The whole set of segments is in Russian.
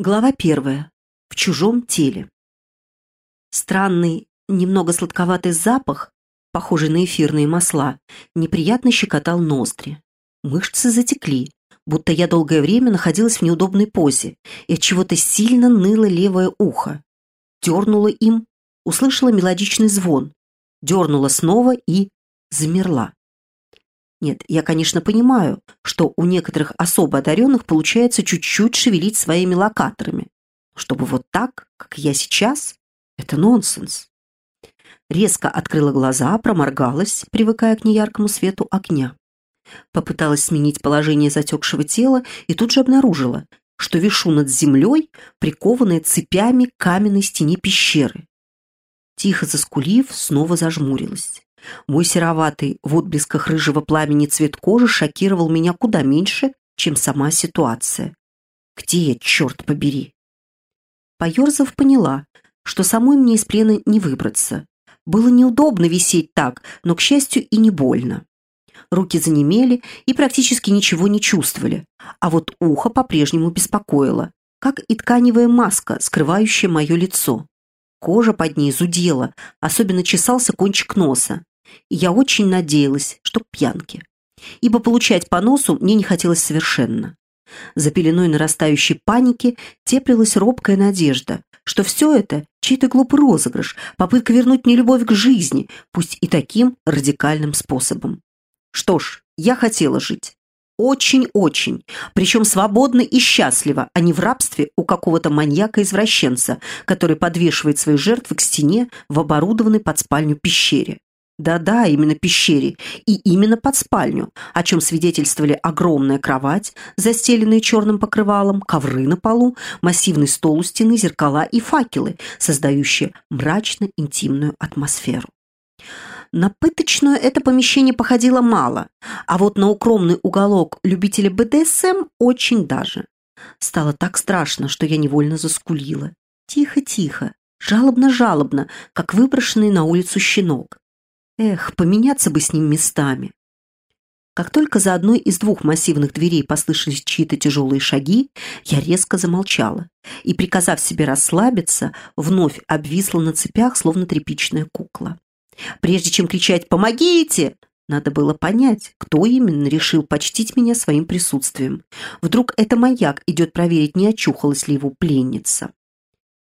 Глава первая. В чужом теле. Странный, немного сладковатый запах, похожий на эфирные масла, неприятно щекотал ноздри. Мышцы затекли, будто я долгое время находилась в неудобной позе, и от чего-то сильно ныло левое ухо. Дернула им, услышала мелодичный звон, дернула снова и замерла. Нет, я, конечно, понимаю, что у некоторых особо одаренных получается чуть-чуть шевелить своими локаторами. Чтобы вот так, как я сейчас, это нонсенс. Резко открыла глаза, проморгалась, привыкая к неяркому свету огня. Попыталась сменить положение затекшего тела и тут же обнаружила, что вишу над землей, прикованная цепями к каменной стене пещеры. Тихо заскулив, снова зажмурилась. Мой сероватый в отблесках рыжего пламени цвет кожи шокировал меня куда меньше, чем сама ситуация. Где я, черт побери? Поерзав, поняла, что самой мне из плена не выбраться. Было неудобно висеть так, но, к счастью, и не больно. Руки занемели и практически ничего не чувствовали, а вот ухо по-прежнему беспокоило, как и тканевая маска, скрывающая мое лицо. Кожа под ней зудела, особенно чесался кончик носа и я очень надеялась, что к пьянке. Ибо получать по носу мне не хотелось совершенно. За пеленой нарастающей паники теплилась робкая надежда, что все это чей-то глупый розыгрыш, попытка вернуть мне любовь к жизни, пусть и таким радикальным способом. Что ж, я хотела жить. Очень-очень, причем свободно и счастливо, а не в рабстве у какого-то маньяка-извращенца, который подвешивает свои жертвы к стене в оборудованной под спальню пещере. Да-да, именно пещере и именно под спальню, о чем свидетельствовали огромная кровать, застеленная черным покрывалом, ковры на полу, массивный стол у стены, зеркала и факелы, создающие мрачно-интимную атмосферу. На пыточную это помещение походило мало, а вот на укромный уголок любителя БДСМ очень даже. Стало так страшно, что я невольно заскулила. Тихо-тихо, жалобно-жалобно, как выброшенный на улицу щенок. Эх, поменяться бы с ним местами. Как только за одной из двух массивных дверей послышались чьи-то тяжелые шаги, я резко замолчала и, приказав себе расслабиться, вновь обвисла на цепях, словно тряпичная кукла. Прежде чем кричать «Помогите!», надо было понять, кто именно решил почтить меня своим присутствием. Вдруг это маяк идет проверить, не очухалась ли его пленница.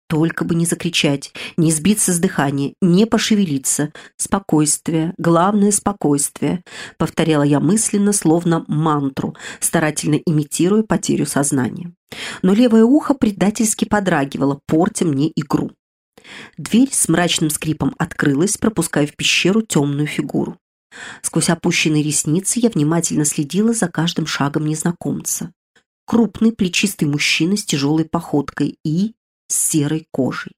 Только бы не закричать, не сбиться с дыхания, не пошевелиться. Спокойствие, главное спокойствие, повторяла я мысленно, словно мантру, старательно имитируя потерю сознания. Но левое ухо предательски подрагивало, портя мне игру. Дверь с мрачным скрипом открылась, пропуская в пещеру темную фигуру. Сквозь опущенные ресницы я внимательно следила за каждым шагом незнакомца. Крупный плечистый мужчина с тяжелой походкой и с серой кожей.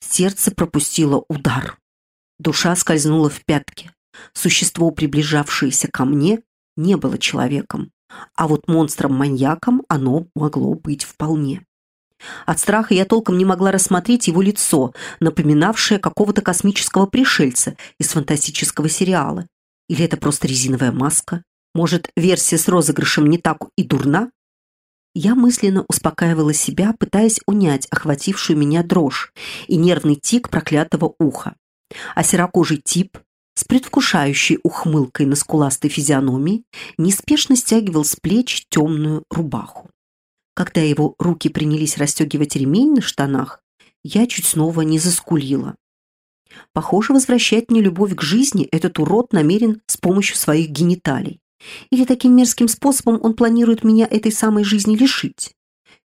Сердце пропустило удар. Душа скользнула в пятки. Существо, приближавшееся ко мне, не было человеком, а вот монстром-маньяком оно могло быть вполне. От страха я толком не могла рассмотреть его лицо, напоминавшее какого-то космического пришельца из фантастического сериала. Или это просто резиновая маска? Может, версия с розыгрышем не так и дурна? Я мысленно успокаивала себя, пытаясь унять охватившую меня дрожь и нервный тик проклятого уха. А серокожий тип с предвкушающей ухмылкой на скуластой физиономии неспешно стягивал с плеч темную рубаху. Когда его руки принялись расстегивать ремень на штанах, я чуть снова не заскулила. Похоже, возвращать мне любовь к жизни этот урод намерен с помощью своих гениталий. Или таким мерзким способом он планирует меня этой самой жизни лишить?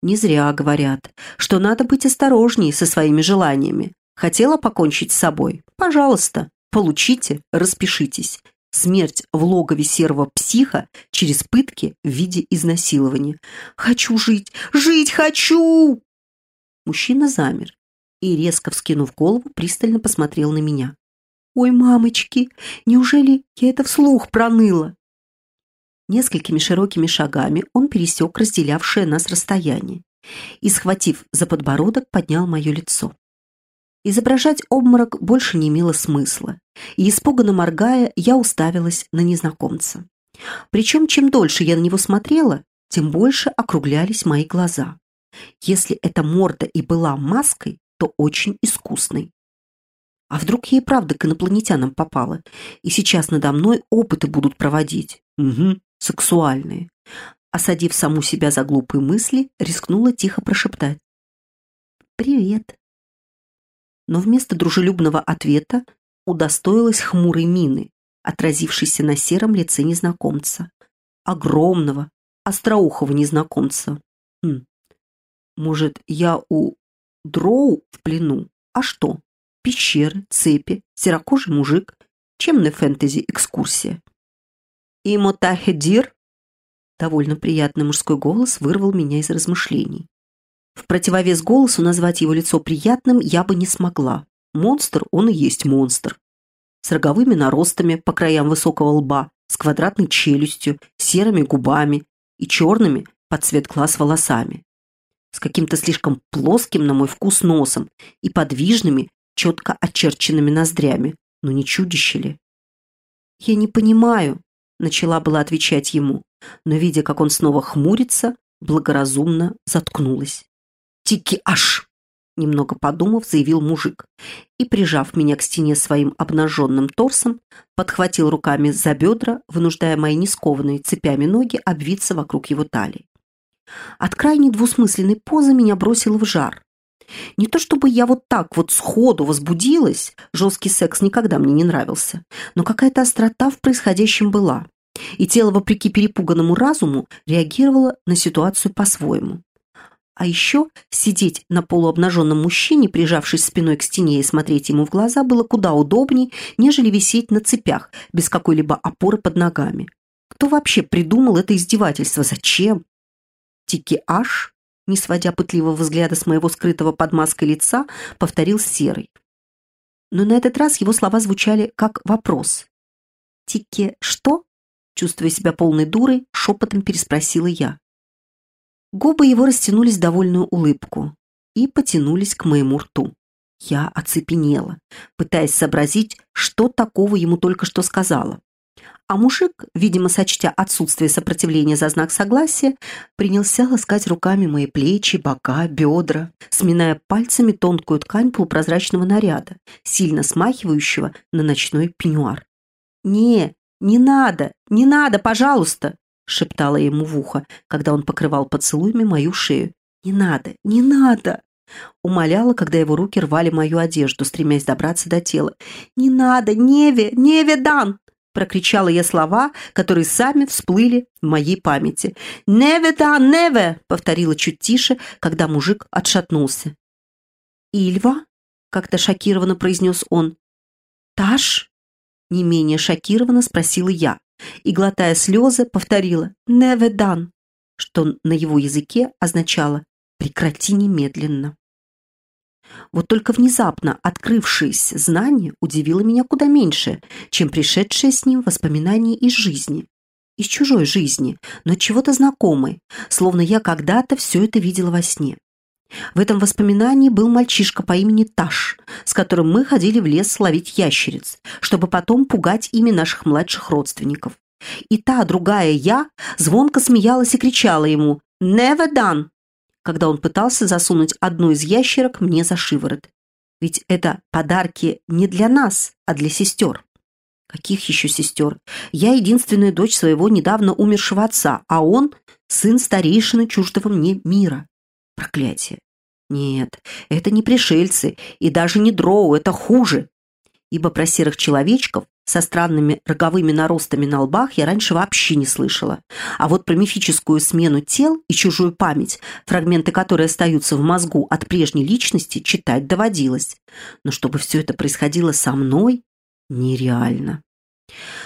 Не зря говорят, что надо быть осторожнее со своими желаниями. Хотела покончить с собой? Пожалуйста, получите, распишитесь. Смерть в логове серого психа через пытки в виде изнасилования. Хочу жить, жить хочу! Мужчина замер и, резко вскинув голову, пристально посмотрел на меня. «Ой, мамочки, неужели я это вслух проныла?» Несколькими широкими шагами он пересек разделявшее нас расстояние и, схватив за подбородок, поднял мое лицо. Изображать обморок больше не имело смысла, и, испуганно моргая, я уставилась на незнакомца. Причем, чем дольше я на него смотрела, тем больше округлялись мои глаза. Если эта морда и была маской, то очень искусной. А вдруг ей правда к инопланетянам попала, и сейчас надо мной опыты будут проводить? Угу, сексуальные. Осадив саму себя за глупые мысли, рискнула тихо прошептать. «Привет». Но вместо дружелюбного ответа удостоилась хмурой мины, отразившейся на сером лице незнакомца. Огромного, остроухого незнакомца. Хм. Может, я у дроу в плену? А что? Пещеры, цепи, серокожий мужик. Чем не фэнтези экскурсия? Имотахедир? Довольно приятный мужской голос вырвал меня из размышлений. В противовес голосу назвать его лицо приятным я бы не смогла. Монстр, он и есть монстр. С роговыми наростами по краям высокого лба, с квадратной челюстью, серыми губами и черными под цвет глаз волосами. С каким-то слишком плоским, на мой вкус, носом и подвижными, четко очерченными ноздрями. Ну не чудище ли? «Я не понимаю», — начала была отвечать ему, но, видя, как он снова хмурится, благоразумно заткнулась. «Тики-аш!» Немного подумав, заявил мужик и, прижав меня к стене своим обнаженным торсом, подхватил руками за бедра, вынуждая мои нескованные цепями ноги обвиться вокруг его талии. От крайне двусмысленной позы меня бросило в жар. Не то чтобы я вот так вот сходу возбудилась, жесткий секс никогда мне не нравился, но какая-то острота в происходящем была, и тело, вопреки перепуганному разуму, реагировало на ситуацию по-своему. А еще сидеть на полуобнаженном мужчине, прижавшись спиной к стене и смотреть ему в глаза, было куда удобней, нежели висеть на цепях, без какой-либо опоры под ногами. Кто вообще придумал это издевательство? Зачем? Тики-аш, не сводя пытливого взгляда с моего скрытого под маской лица, повторил Серый. Но на этот раз его слова звучали как вопрос. «Тики что?» Чувствуя себя полной дурой, шепотом переспросила я. Губы его растянулись в довольную улыбку и потянулись к моему рту. Я оцепенела, пытаясь сообразить, что такого ему только что сказала. А мужик, видимо, сочтя отсутствие сопротивления за знак согласия, принялся ласкать руками мои плечи, бока, бедра, сминая пальцами тонкую ткань полупрозрачного наряда, сильно смахивающего на ночной пеньюар. «Не, не надо, не надо, пожалуйста!» Шептала ему в ухо, когда он покрывал поцелуями мою шею. «Не надо, не надо!» Умоляла, когда его руки рвали мою одежду, стремясь добраться до тела. «Не надо, Неве, Неве Дан!» Прокричала я слова, которые сами всплыли в моей памяти. «Неве Дан, Неве!» повторила чуть тише, когда мужик отшатнулся. «Ильва?» — как-то шокированно произнес он. «Таш?» — не менее шокированно спросила я и, глотая слезы, повторила «Never done», что на его языке означало «прекрати немедленно». Вот только внезапно открывшееся знание удивило меня куда меньше, чем пришедшее с ним воспоминание из жизни. Из чужой жизни, но чего-то знакомой, словно я когда-то все это видела во сне. В этом воспоминании был мальчишка по имени Таш, с которым мы ходили в лес ловить ящериц, чтобы потом пугать ими наших младших родственников. И та, другая я, звонко смеялась и кричала ему «Never done!», когда он пытался засунуть одну из ящерок мне за шиворот. Ведь это подарки не для нас, а для сестер. Каких еще сестер? Я единственная дочь своего недавно умершего отца, а он – сын старейшины чуждого мне мира. Проклятие. Нет, это не пришельцы и даже не дроу, это хуже. Ибо про серых человечков со странными роговыми наростами на лбах я раньше вообще не слышала. А вот про мифическую смену тел и чужую память, фрагменты которой остаются в мозгу от прежней личности, читать доводилось. Но чтобы все это происходило со мной, нереально.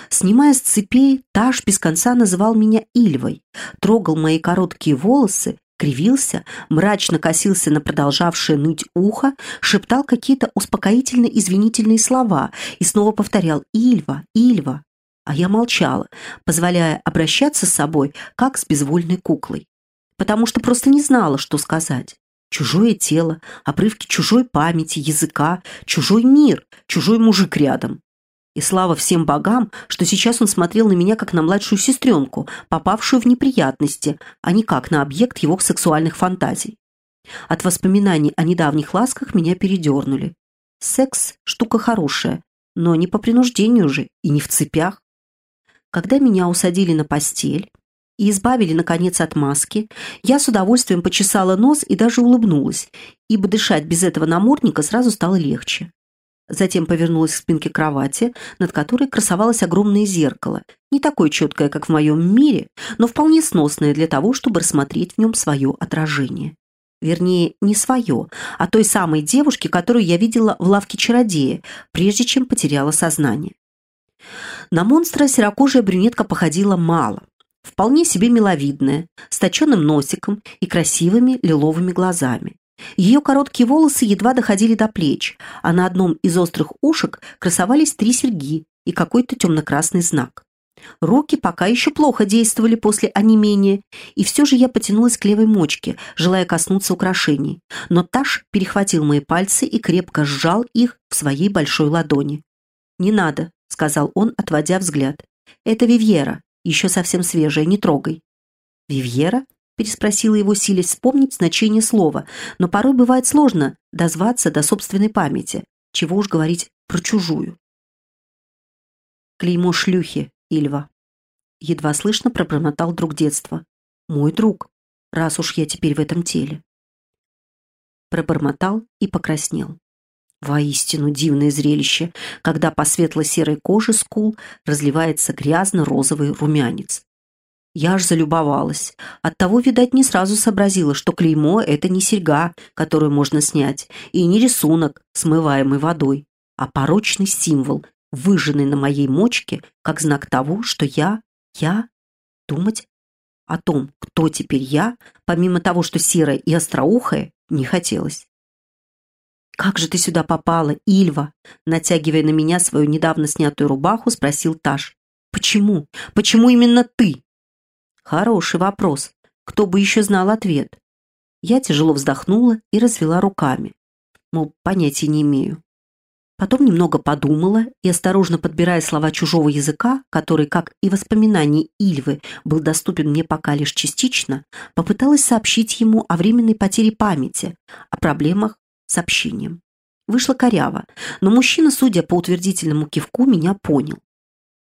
Снимая с цепей, Таш без конца называл меня Ильвой, трогал мои короткие волосы, кривился, мрачно косился на продолжавшее ныть ухо, шептал какие-то успокоительно-извинительные слова и снова повторял «Ильва, Ильва». А я молчала, позволяя обращаться с собой, как с безвольной куклой. Потому что просто не знала, что сказать. Чужое тело, обрывки чужой памяти, языка, чужой мир, чужой мужик рядом. И слава всем богам, что сейчас он смотрел на меня как на младшую сестренку, попавшую в неприятности, а не как на объект его сексуальных фантазий. От воспоминаний о недавних ласках меня передернули. Секс – штука хорошая, но не по принуждению же и не в цепях. Когда меня усадили на постель и избавили, наконец, от маски, я с удовольствием почесала нос и даже улыбнулась, ибо дышать без этого намордника сразу стало легче. Затем повернулась к спинке кровати, над которой красовалось огромное зеркало, не такое четкое, как в моем мире, но вполне сносное для того, чтобы рассмотреть в нем свое отражение. Вернее, не свое, а той самой девушки, которую я видела в лавке чародея, прежде чем потеряла сознание. На монстра серокожая брюнетка походила мало. Вполне себе миловидная, с точенным носиком и красивыми лиловыми глазами. Ее короткие волосы едва доходили до плеч, а на одном из острых ушек красовались три серьги и какой-то темно-красный знак. Руки пока еще плохо действовали после онемения, и все же я потянулась к левой мочке, желая коснуться украшений. Но Таш перехватил мои пальцы и крепко сжал их в своей большой ладони. «Не надо», — сказал он, отводя взгляд. «Это Вивьера, еще совсем свежая, не трогай». «Вивьера?» Переспросила его, силясь вспомнить значение слова, но порой бывает сложно дозваться до собственной памяти, чего уж говорить про чужую. Клеймо шлюхи, Ильва. Едва слышно пробормотал друг детства. Мой друг, раз уж я теперь в этом теле. Пробормотал и покраснел. Воистину дивное зрелище, когда по светло-серой коже скул разливается грязно-розовый румянец. Я аж залюбовалась. Оттого, видать, не сразу сообразила, что клеймо — это не серьга, которую можно снять, и не рисунок, смываемый водой, а порочный символ, выжженный на моей мочке, как знак того, что я, я, думать о том, кто теперь я, помимо того, что серая и остроухая, не хотелось. «Как же ты сюда попала, Ильва?» Натягивая на меня свою недавно снятую рубаху, спросил Таш. «Почему? Почему именно ты?» Хороший вопрос. Кто бы еще знал ответ? Я тяжело вздохнула и развела руками. Мол, понятия не имею. Потом немного подумала и, осторожно подбирая слова чужого языка, который, как и воспоминания Ильвы, был доступен мне пока лишь частично, попыталась сообщить ему о временной потере памяти, о проблемах с общением. Вышло коряво, но мужчина, судя по утвердительному кивку, меня понял.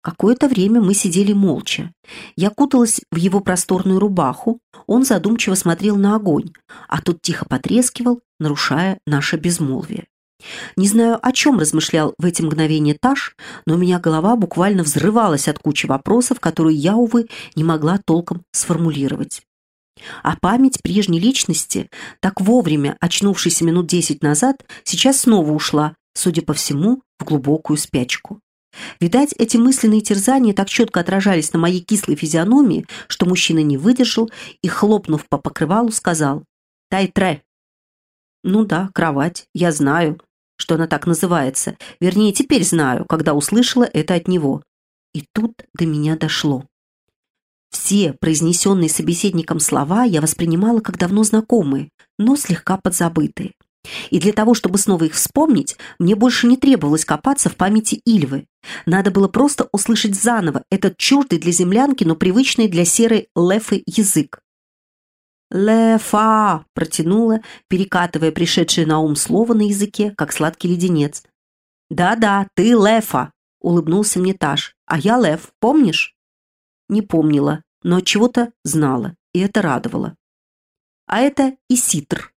Какое-то время мы сидели молча. Я куталась в его просторную рубаху, он задумчиво смотрел на огонь, а тот тихо потрескивал, нарушая наше безмолвие. Не знаю, о чем размышлял в эти мгновения Таш, но у меня голова буквально взрывалась от кучи вопросов, которые я, увы, не могла толком сформулировать. А память прежней личности, так вовремя очнувшейся минут десять назад, сейчас снова ушла, судя по всему, в глубокую спячку. Видать, эти мысленные терзания так четко отражались на моей кислой физиономии, что мужчина не выдержал и, хлопнув по покрывалу, сказал «Тай-тре». «Ну да, кровать, я знаю, что она так называется. Вернее, теперь знаю, когда услышала это от него». И тут до меня дошло. Все произнесенные собеседником слова я воспринимала как давно знакомые, но слегка подзабытые. И для того, чтобы снова их вспомнить, мне больше не требовалось копаться в памяти Ильвы. Надо было просто услышать заново этот чуждый для землянки, но привычный для серой лефы язык. «Лефа!» – протянула, перекатывая пришедшее на ум слово на языке, как сладкий леденец. «Да-да, ты Лефа!» – улыбнулся мне Таш. «А я Лев, помнишь?» Не помнила, но чего-то знала, и это радовало. «А это Иситр»,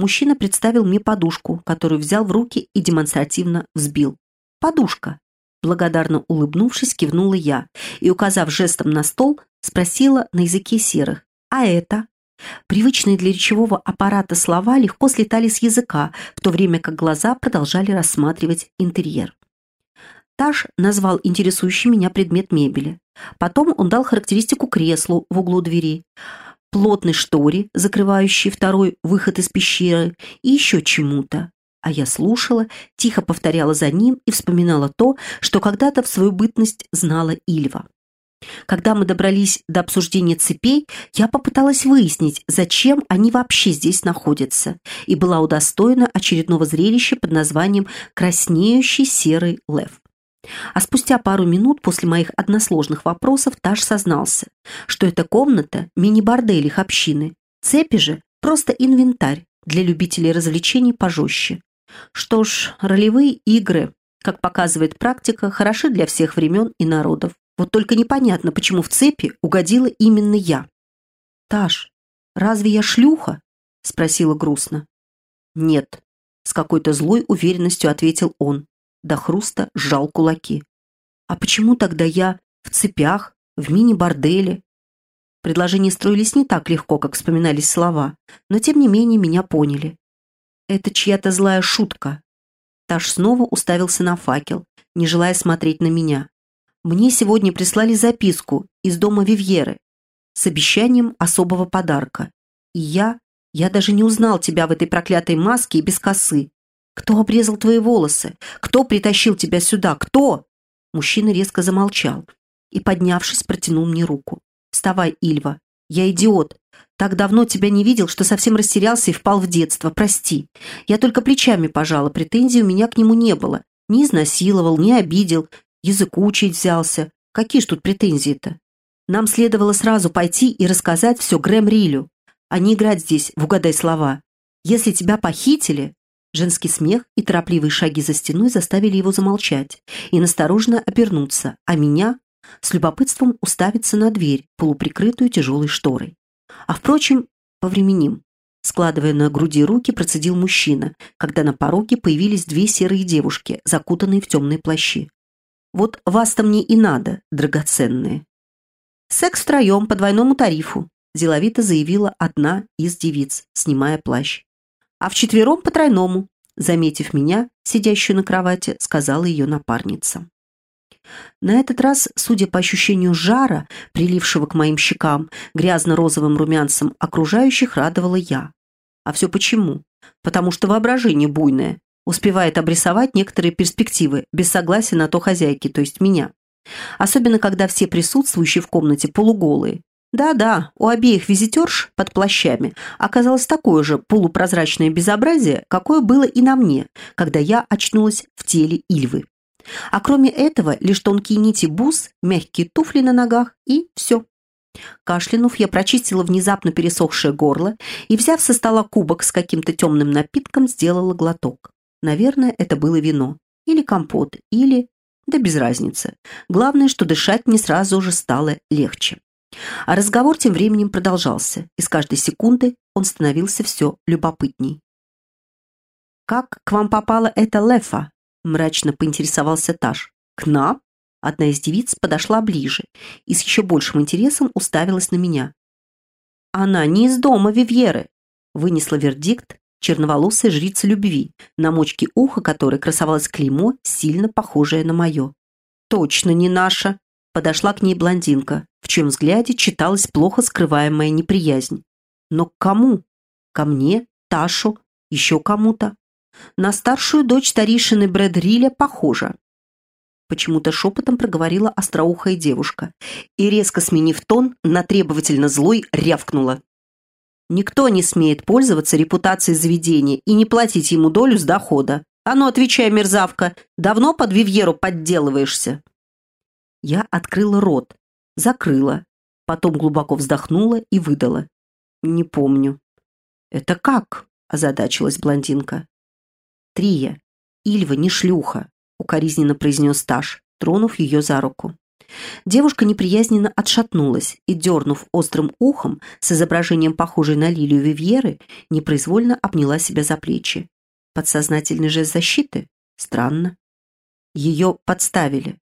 Мужчина представил мне подушку, которую взял в руки и демонстративно взбил. «Подушка!» Благодарно улыбнувшись, кивнула я и, указав жестом на стол, спросила на языке серых. «А это?» Привычные для речевого аппарата слова легко слетали с языка, в то время как глаза продолжали рассматривать интерьер. Таш назвал интересующий меня предмет мебели. Потом он дал характеристику креслу в углу двери плотной шторе, закрывающей второй выход из пещеры, и еще чему-то. А я слушала, тихо повторяла за ним и вспоминала то, что когда-то в свою бытность знала Ильва. Когда мы добрались до обсуждения цепей, я попыталась выяснить, зачем они вообще здесь находятся, и была удостоена очередного зрелища под названием «Краснеющий серый лев». А спустя пару минут после моих односложных вопросов Таш сознался, что эта комната – мини-бордель их общины. Цепи же Просто инвентарь для любителей развлечений пожестче. Что ж, ролевые игры, как показывает практика, хороши для всех времен и народов. Вот только непонятно, почему в цепи угодила именно я. «Таш, разве я шлюха?» — спросила грустно. «Нет», — с какой-то злой уверенностью ответил он. До хруста сжал кулаки. «А почему тогда я в цепях, в мини-борделе?» Предложения строились не так легко, как вспоминались слова, но тем не менее меня поняли. Это чья-то злая шутка. Таш снова уставился на факел, не желая смотреть на меня. Мне сегодня прислали записку из дома Вивьеры с обещанием особого подарка. И я, я даже не узнал тебя в этой проклятой маске и без косы. Кто обрезал твои волосы? Кто притащил тебя сюда? Кто? Мужчина резко замолчал и, поднявшись, протянул мне руку. «Вставай, Ильва. Я идиот. Так давно тебя не видел, что совсем растерялся и впал в детство. Прости. Я только плечами пожала, претензий у меня к нему не было. Не изнасиловал, не обидел. Языку учить взялся. Какие ж тут претензии-то? Нам следовало сразу пойти и рассказать все Грэм Рилю, а не играть здесь в «Угадай слова». Если тебя похитили, Женский смех и торопливые шаги за стеной заставили его замолчать и настороженно обернуться, а меня с любопытством уставиться на дверь, полуприкрытую тяжелой шторой. А впрочем, повременим. Складывая на груди руки, процедил мужчина, когда на пороге появились две серые девушки, закутанные в темные плащи. «Вот вас-то мне и надо, драгоценные». «Секс втроем по двойному тарифу», – деловито заявила одна из девиц, снимая плащ а вчетвером по тройному», заметив меня, сидящую на кровати, сказала ее напарница. На этот раз, судя по ощущению жара, прилившего к моим щекам, грязно-розовым румянцем окружающих радовала я. А все почему? Потому что воображение буйное, успевает обрисовать некоторые перспективы без согласия на то хозяйки, то есть меня. Особенно, когда все присутствующие в комнате полуголые, да-да, у обеих визитерш под плащами оказалось такое же полупрозрачное безобразие, какое было и на мне, когда я очнулась в теле Ильвы. А кроме этого, лишь тонкие нити бус, мягкие туфли на ногах и все. Кашлянув, я прочистила внезапно пересохшее горло и, взяв со стола кубок с каким-то темным напитком, сделала глоток. Наверное, это было вино. Или компот, или... Да без разницы. Главное, что дышать мне сразу же стало легче. А разговор тем временем продолжался, и с каждой секунды он становился все любопытней. «Как к вам попала эта Лефа?» – мрачно поинтересовался Таш. «К нам?» Одна из девиц подошла ближе и с еще большим интересом уставилась на меня. «Она не из дома Вивьеры», – вынесла вердикт черноволосая жрица любви, на мочке уха которой красовалось клеймо, сильно похожее на мое. «Точно не наша», Подошла к ней блондинка, в чем взгляде читалась плохо скрываемая неприязнь. Но к кому? Ко мне, Ташу, еще кому-то. На старшую дочь старейшины Брэд похожа. Почему-то шепотом проговорила остроухая девушка и, резко сменив тон, на требовательно злой рявкнула. Никто не смеет пользоваться репутацией заведения и не платить ему долю с дохода. А ну, отвечай, мерзавка, давно под Вивьеру подделываешься? Я открыла рот, закрыла, потом глубоко вздохнула и выдала. «Не помню». «Это как?» – озадачилась блондинка. «Трия, Ильва не шлюха», – укоризненно произнес Таш, тронув ее за руку. Девушка неприязненно отшатнулась и, дернув острым ухом с изображением похожей на лилию Вивьеры, непроизвольно обняла себя за плечи. Подсознательный жест защиты? Странно. Ее подставили.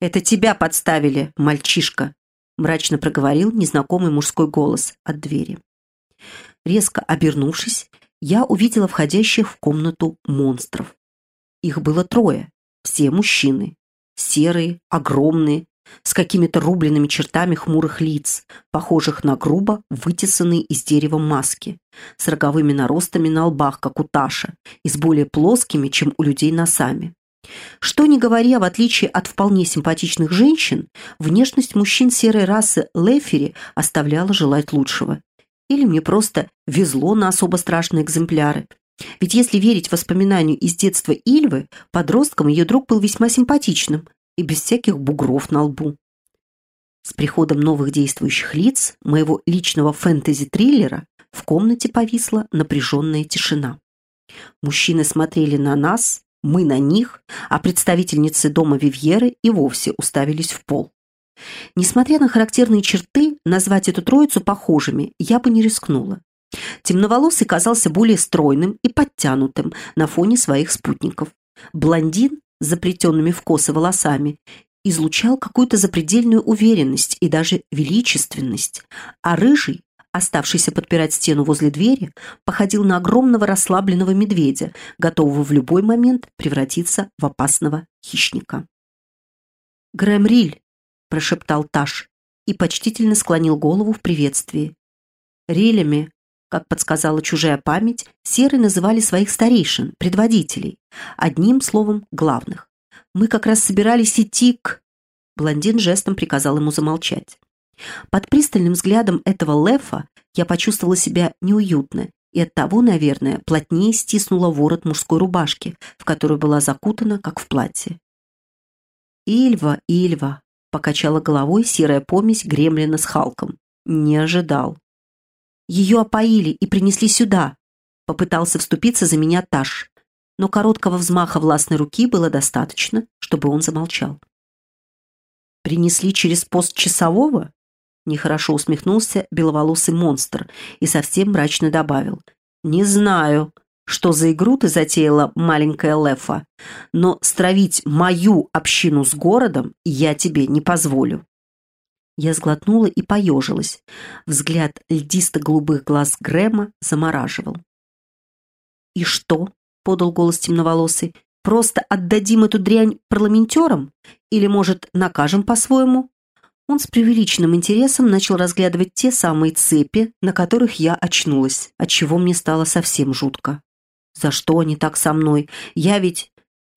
«Это тебя подставили, мальчишка», мрачно проговорил незнакомый мужской голос от двери. Резко обернувшись, я увидела входящих в комнату монстров. Их было трое, все мужчины. Серые, огромные, с какими-то рубленными чертами хмурых лиц, похожих на грубо вытесанные из дерева маски, с роговыми наростами на лбах, как у Таша, и с более плоскими, чем у людей носами. Что ни говоря, в отличие от вполне симпатичных женщин, внешность мужчин серой расы Лефери оставляла желать лучшего. Или мне просто везло на особо страшные экземпляры. Ведь если верить воспоминанию из детства Ильвы, подростком ее друг был весьма симпатичным и без всяких бугров на лбу. С приходом новых действующих лиц, моего личного фэнтези-триллера, в комнате повисла напряженная тишина. Мужчины смотрели на нас, мы на них, а представительницы дома Вивьеры и вовсе уставились в пол. Несмотря на характерные черты, назвать эту троицу похожими я бы не рискнула. Темноволосый казался более стройным и подтянутым на фоне своих спутников. Блондин с заплетенными в косы волосами излучал какую-то запредельную уверенность и даже величественность, а рыжий, оставшийся подпирать стену возле двери, походил на огромного расслабленного медведя, готового в любой момент превратиться в опасного хищника. «Грэм Риль!» – прошептал Таш и почтительно склонил голову в приветствии. Рилями, как подсказала чужая память, серы называли своих старейшин, предводителей, одним словом главных. Мы как раз собирались идти к... Блондин жестом приказал ему замолчать. Под пристальным взглядом этого Лефа я почувствовала себя неуютно и оттого, наверное, плотнее стиснула ворот мужской рубашки, в которую была закутана, как в платье. «Ильва, Ильва!» — покачала головой серая помесь гремлина с Халком. «Не ожидал». «Ее опоили и принесли сюда», — попытался вступиться за меня Таш, но короткого взмаха властной руки было достаточно, чтобы он замолчал. «Принесли через пост часового?» Нехорошо усмехнулся беловолосый монстр и совсем мрачно добавил. «Не знаю, что за игру ты затеяла, маленькая Лефа, но стравить мою общину с городом я тебе не позволю». Я сглотнула и поежилась. Взгляд льдисто-голубых глаз Грэма замораживал. «И что?» — подал голос темноволосый. «Просто отдадим эту дрянь парламентерам? Или, может, накажем по-своему?» Он с преувеличенным интересом начал разглядывать те самые цепи, на которых я очнулась, отчего мне стало совсем жутко. За что они так со мной? Я ведь...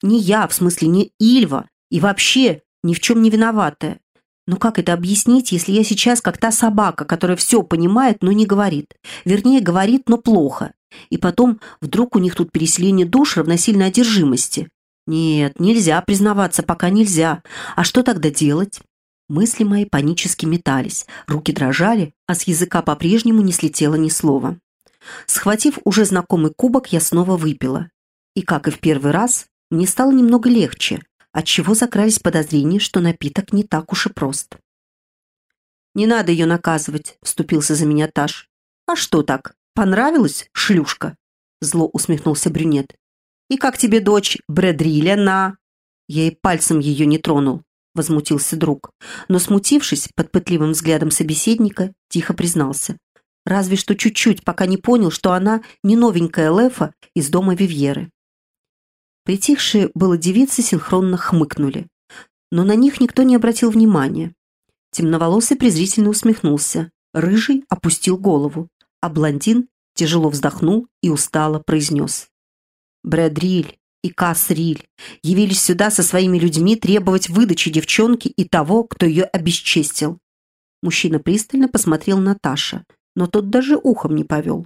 Не я, в смысле, не Ильва, и вообще ни в чем не виноватая. Но как это объяснить, если я сейчас как та собака, которая все понимает, но не говорит? Вернее, говорит, но плохо. И потом, вдруг у них тут переселение душ равносильно одержимости. Нет, нельзя признаваться, пока нельзя. А что тогда делать? Мысли мои панически метались, руки дрожали, а с языка по-прежнему не слетело ни слова. Схватив уже знакомый кубок, я снова выпила. И, как и в первый раз, мне стало немного легче, отчего закрались подозрения, что напиток не так уж и прост. «Не надо ее наказывать», — вступился за меня Таш. «А что так? Понравилась, шлюшка?» Зло усмехнулся брюнет. «И как тебе дочь Брэдриля на...» Я и пальцем ее не тронул. — возмутился друг, но, смутившись под пытливым взглядом собеседника, тихо признался. Разве что чуть-чуть, пока не понял, что она не новенькая Лефа из дома Вивьеры. Притихшие было девицы синхронно хмыкнули, но на них никто не обратил внимания. Темноволосый презрительно усмехнулся, рыжий опустил голову, а блондин тяжело вздохнул и устало произнес. «Брэдриль, и Касриль явились сюда со своими людьми требовать выдачи девчонки и того, кто ее обесчестил. Мужчина пристально посмотрел на Таша, но тот даже ухом не повел.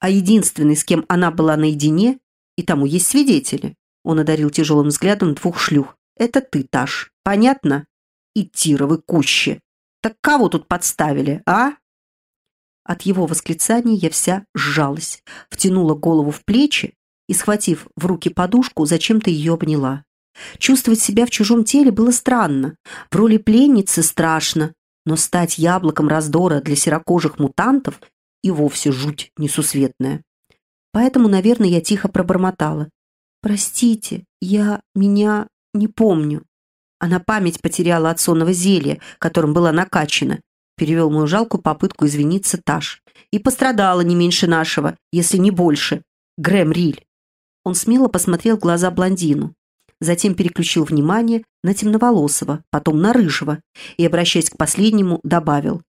А единственный, с кем она была наедине, и тому есть свидетели, он одарил тяжелым взглядом двух шлюх. Это ты, Таш, понятно? И Тировы кущи. Так кого тут подставили, а? От его восклицания я вся сжалась, втянула голову в плечи и, схватив в руки подушку, зачем-то ее обняла. Чувствовать себя в чужом теле было странно, в роли пленницы страшно, но стать яблоком раздора для серокожих мутантов и вовсе жуть несусветная. Поэтому, наверное, я тихо пробормотала. «Простите, я... меня... не помню». Она память потеряла от сонного зелья, которым была накачана, перевел мою жалкую попытку извиниться Таш. И пострадала не меньше нашего, если не больше. Грэм Риль. Он смело посмотрел в глаза блондину, затем переключил внимание на темноволосого, потом на рыжего и, обращаясь к последнему, добавил.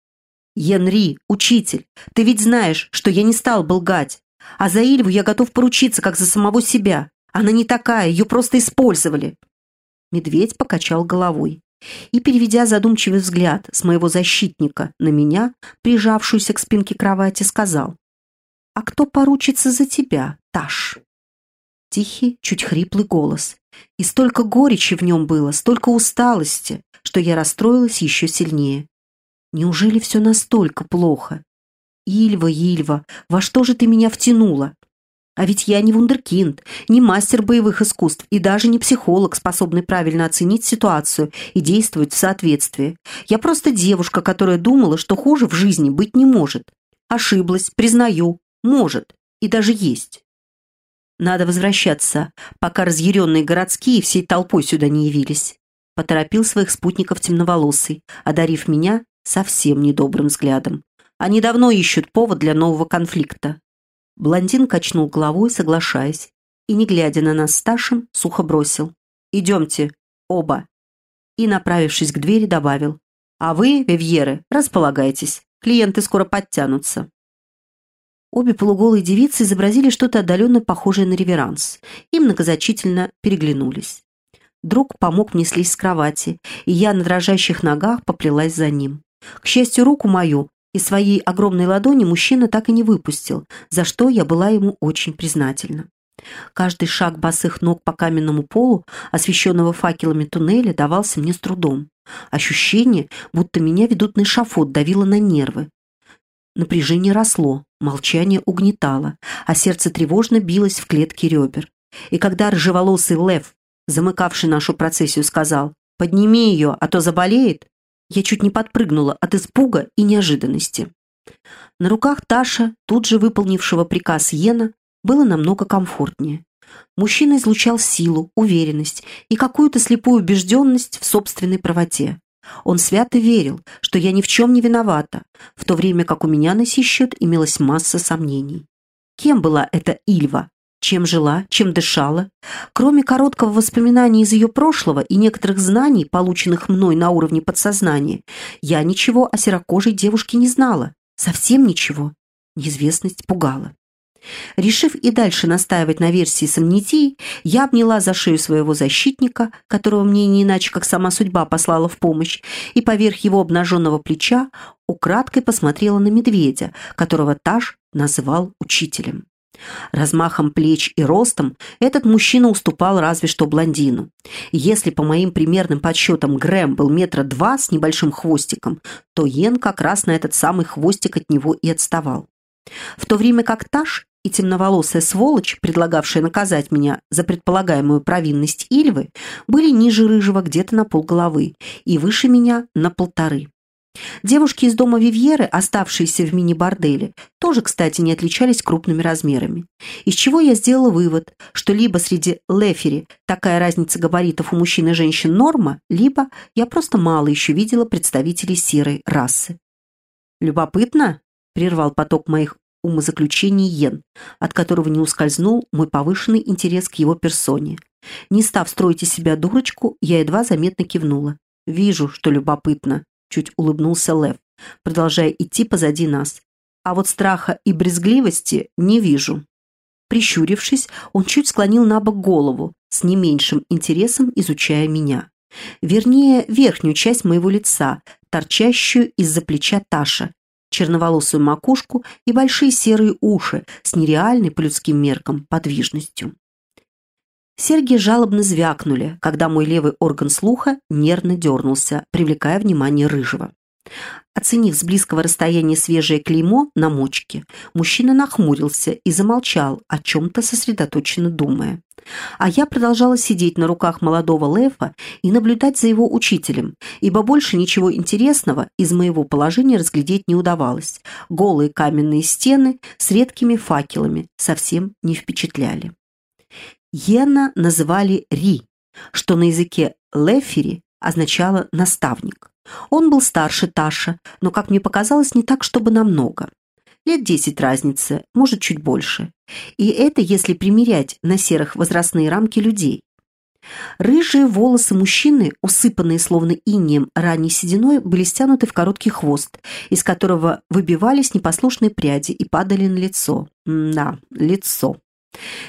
«Енри, учитель, ты ведь знаешь, что я не стал бы лгать, а за Ильву я готов поручиться, как за самого себя. Она не такая, ее просто использовали». Медведь покачал головой и, переведя задумчивый взгляд с моего защитника на меня, прижавшуюся к спинке кровати, сказал, «А кто поручится за тебя, Таш?» Тихий, чуть хриплый голос. И столько горечи в нем было, столько усталости, что я расстроилась еще сильнее. Неужели все настолько плохо? Ильва, Ильва, во что же ты меня втянула? А ведь я не вундеркинд, не мастер боевых искусств и даже не психолог, способный правильно оценить ситуацию и действовать в соответствии. Я просто девушка, которая думала, что хуже в жизни быть не может. Ошиблась, признаю, может и даже есть. Надо возвращаться, пока разъяренные городские всей толпой сюда не явились. Поторопил своих спутников темноволосый, одарив меня совсем недобрым взглядом. Они давно ищут повод для нового конфликта. Блондин качнул головой, соглашаясь, и, не глядя на нас с Ташем, сухо бросил. «Идемте, оба!» И, направившись к двери, добавил. «А вы, Вивьеры, располагайтесь, клиенты скоро подтянутся». Обе полуголые девицы изобразили что-то отдаленно похожее на реверанс и многозначительно переглянулись. Друг помог мне слезть с кровати, и я на дрожащих ногах поплелась за ним. К счастью, руку мою и своей огромной ладони мужчина так и не выпустил, за что я была ему очень признательна. Каждый шаг босых ног по каменному полу, освещенного факелами туннеля, давался мне с трудом. Ощущение, будто меня ведут на эшафот, давило на нервы. Напряжение росло, молчание угнетало, а сердце тревожно билось в клетке ребер. И когда рыжеволосый лев, замыкавший нашу процессию, сказал «Подними ее, а то заболеет», я чуть не подпрыгнула от испуга и неожиданности. На руках Таша, тут же выполнившего приказ Йена, было намного комфортнее. Мужчина излучал силу, уверенность и какую-то слепую убежденность в собственной правоте. Он свято верил, что я ни в чем не виновата, в то время как у меня на сей счет имелась масса сомнений. Кем была эта Ильва? чем жила, чем дышала. Кроме короткого воспоминания из ее прошлого и некоторых знаний, полученных мной на уровне подсознания, я ничего о серокожей девушке не знала. Совсем ничего. Неизвестность пугала. Решив и дальше настаивать на версии с амнезией, я обняла за шею своего защитника, которого мне не иначе как сама судьба послала в помощь, и поверх его обнаженного плеча украдкой посмотрела на медведя, которого Таш называл учителем. Размахом плеч и ростом этот мужчина уступал разве что блондину. Если по моим примерным подсчетам Грэм был метра два с небольшим хвостиком, то Йен как раз на этот самый хвостик от него и отставал. В то время как Таш и темноволосая сволочь, предлагавшая наказать меня за предполагаемую провинность Ильвы, были ниже рыжего где-то на полголовы и выше меня на полторы. Девушки из дома Вивьеры, оставшиеся в мини-борделе, тоже, кстати, не отличались крупными размерами. Из чего я сделала вывод, что либо среди лефери такая разница габаритов у мужчин и женщин норма, либо я просто мало еще видела представителей серой расы. «Любопытно?» – прервал поток моих умозаключений Йен, от которого не ускользнул мой повышенный интерес к его персоне. Не став строить из себя дурочку, я едва заметно кивнула. «Вижу, что любопытно», чуть улыбнулся Лев, продолжая идти позади нас. А вот страха и брезгливости не вижу. Прищурившись, он чуть склонил на бок голову, с не меньшим интересом изучая меня. Вернее, верхнюю часть моего лица, торчащую из-за плеча Таша, черноволосую макушку и большие серые уши с нереальной по людским меркам подвижностью. Серьги жалобно звякнули, когда мой левый орган слуха нервно дернулся, привлекая внимание рыжего. Оценив с близкого расстояния свежее клеймо на мочке, мужчина нахмурился и замолчал, о чем-то сосредоточенно думая. А я продолжала сидеть на руках молодого Лефа и наблюдать за его учителем, ибо больше ничего интересного из моего положения разглядеть не удавалось. Голые каменные стены с редкими факелами совсем не впечатляли. Йена называли Ри, что на языке Лефери означало «наставник». Он был старше Таша, но, как мне показалось, не так, чтобы намного. Лет десять разницы, может, чуть больше. И это если примерять на серых возрастные рамки людей. Рыжие волосы мужчины, усыпанные словно инеем ранней сединой, были стянуты в короткий хвост, из которого выбивались непослушные пряди и падали на лицо. Да, лицо.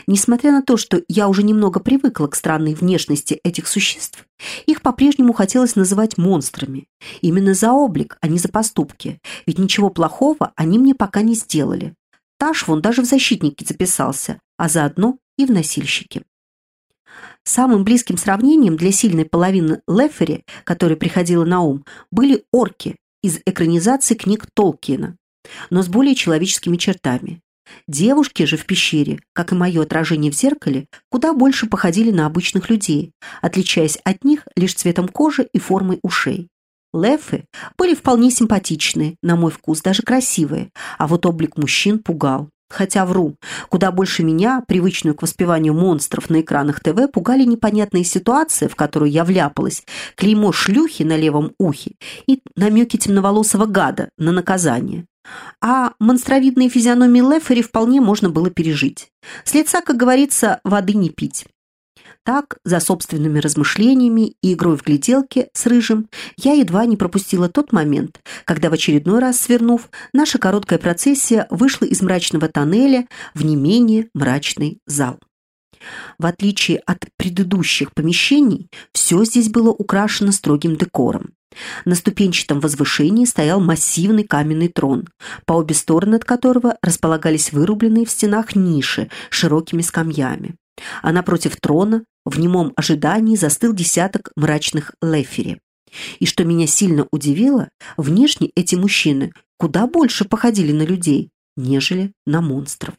Несмотря на то, что я уже немного привыкла к странной внешности этих существ, их по-прежнему хотелось называть монстрами. Именно за облик, а не за поступки, ведь ничего плохого они мне пока не сделали. Таш вон даже в защитнике записался, а заодно и в носильщики. Самым близким сравнением для сильной половины Лефери, которая приходила на ум, были орки из экранизации книг Толкиена, но с более человеческими чертами. Девушки же в пещере, как и мое отражение в зеркале, куда больше походили на обычных людей, отличаясь от них лишь цветом кожи и формой ушей. Лефы были вполне симпатичные, на мой вкус даже красивые, а вот облик мужчин пугал. Хотя вру, куда больше меня, привычную к воспеванию монстров на экранах ТВ, пугали непонятные ситуации, в которую я вляпалась, клеймо шлюхи на левом ухе и намеки темноволосого гада на наказание. А монстровидные физиономии Лефери вполне можно было пережить. С лица, как говорится, воды не пить. Так, за собственными размышлениями и игрой в гляделке с Рыжим, я едва не пропустила тот момент, когда в очередной раз свернув, наша короткая процессия вышла из мрачного тоннеля в не менее мрачный зал. В отличие от предыдущих помещений, все здесь было украшено строгим декором. На ступенчатом возвышении стоял массивный каменный трон, по обе стороны от которого располагались вырубленные в стенах ниши широкими скамьями. А напротив трона в немом ожидании застыл десяток мрачных лефери. И что меня сильно удивило, внешне эти мужчины куда больше походили на людей, нежели на монстров.